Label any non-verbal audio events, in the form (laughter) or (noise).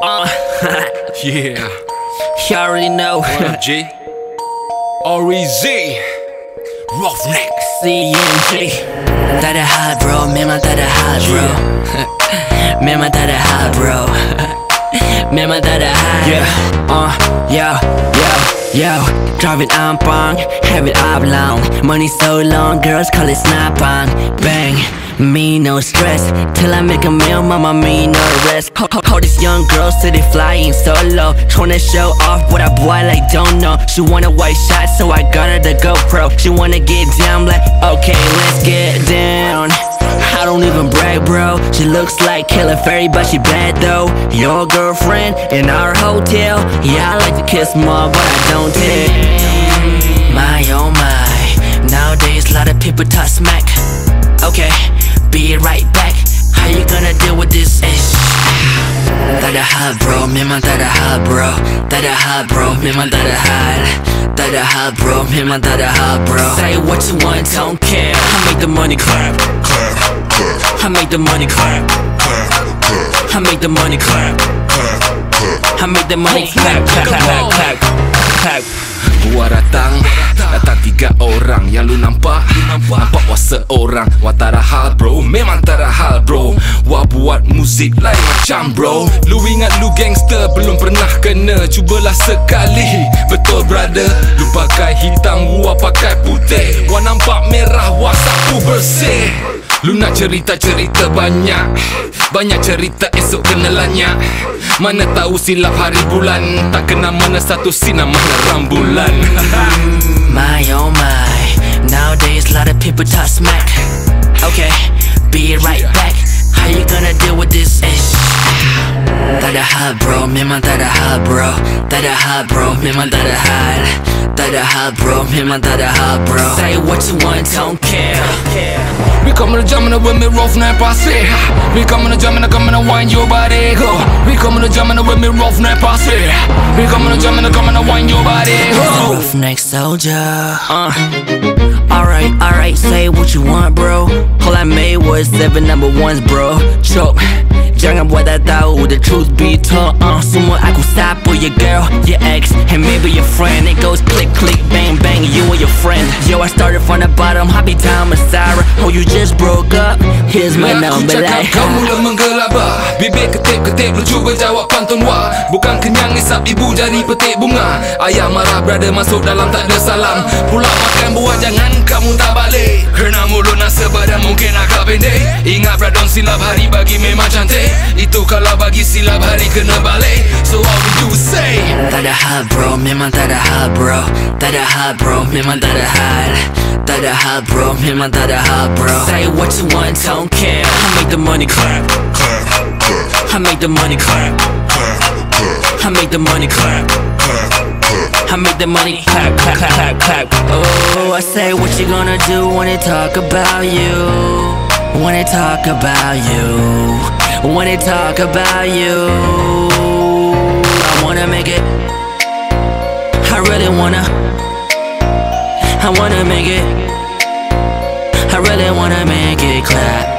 Uh, (laughs) Yeah. you already know. What up, G? R-E-Z. Roughneck. CNG. That a hot bro, man, my that a hot bro. (laughs) man, my that a hot bro. (laughs) my that a hot. Yeah. Uh, yo, yo, yo. Drive it on bong, have it oblong. Money so long, girls call it snap on. Bang. Me no stress till I make a meal, mama me no rest. Call, call, ho, this young girl they flying solo, tryna show off what I boy like don't know. She want a white shot, so I got her the GoPro. She wanna get down, like okay, let's get down. I don't even brag, bro. She looks like Killer Fairy, but she bad though. Your girlfriend in our hotel. Yeah, I like to kiss more, but I don't tell. My oh my, nowadays a lot of people talk smack. Okay, be right back. How you gonna deal with this ish? That a hot bro, me man, that a hot bro. That a hot bro, me man, that a hot. That a hot bro, me man, that a hot bro. Say what you want, don't care. I make the money clap, clap. I make the money clap, clap, clap. I make the money clap, clap, clap. I make the money clap, clap, clap, clap, clap. Gua datang Datang tiga orang. Yang lu nampak Nampak. Wah seorang Wah tak ada hal bro. Memang tak ada hal bro. Wah buat muzik lain macam bro. Lu ingat lu gangster Belum pernah kena. Cubalah sekali. Betul brother. Lu pakai hitam Wah pakai putih. Wah nampak merah Wah sapu bersih Lu nak cerita-cerita banyak. Banyak cerita esok kena lanyak Mana tahu silap hari bulan. Tak kena mana satu sinar mana rambulan. (laughs) My oh my, nowadays lot of people talk smack. A hot bro, memang that a hot bro. That a hot bro, memang that a hot. That a hot bro, memang that a hot bro. Say what you want, don't care. Vi kommer att jamma with me rough när passé Vi kommer att jamma, kommer att wind your body go Vi kommer att jamma with me rough när passé Vi kommer att jamma, kommer att wind your body go Roughneck soldier. Uh. Alright, alright, say what you want, bro. All I made was seven number ones, bro. Choke. Jangan buat tak tahu The truth be told uh, Semua aku sapu Your girl, your ex And maybe your friend. It goes click, click, bang, bang You and your friend. Yo, I started from the bottom Happy time, with Sarah Oh, you just broke up? Here's my number like kau mula menggelabah. Bibir ketip-ketip lu cuba jawab pantun wah Bukan kenyang isap ibu jari petik bunga. Ayah marah brother masuk dalam tak ada salam. Pulang makan buah jangan kamu tak balik. Kerana mulut nak sebadan mungkin agak pendek. Ingat bradon silap hari bagi memang cantik Itu kalau bagi silap hari kena balik. So we do is say? Tak ada hot bro, memang tak ada hot bro. Tak ada hot bro, memang tak ada hot Tak ada hot bro, memang tak ada hot bro. Say what you want, don't care. I make the money clap, clap, clap. I make the money clap, clap, clap. I make the money clap, clap, clap. I make the money clap, clap, clap, clap, clap. Oh, I say what you gonna do when they talk about you. When they talk about you When they talk about you I wanna make it. I really wanna. I wanna make it. I really wanna make it clap,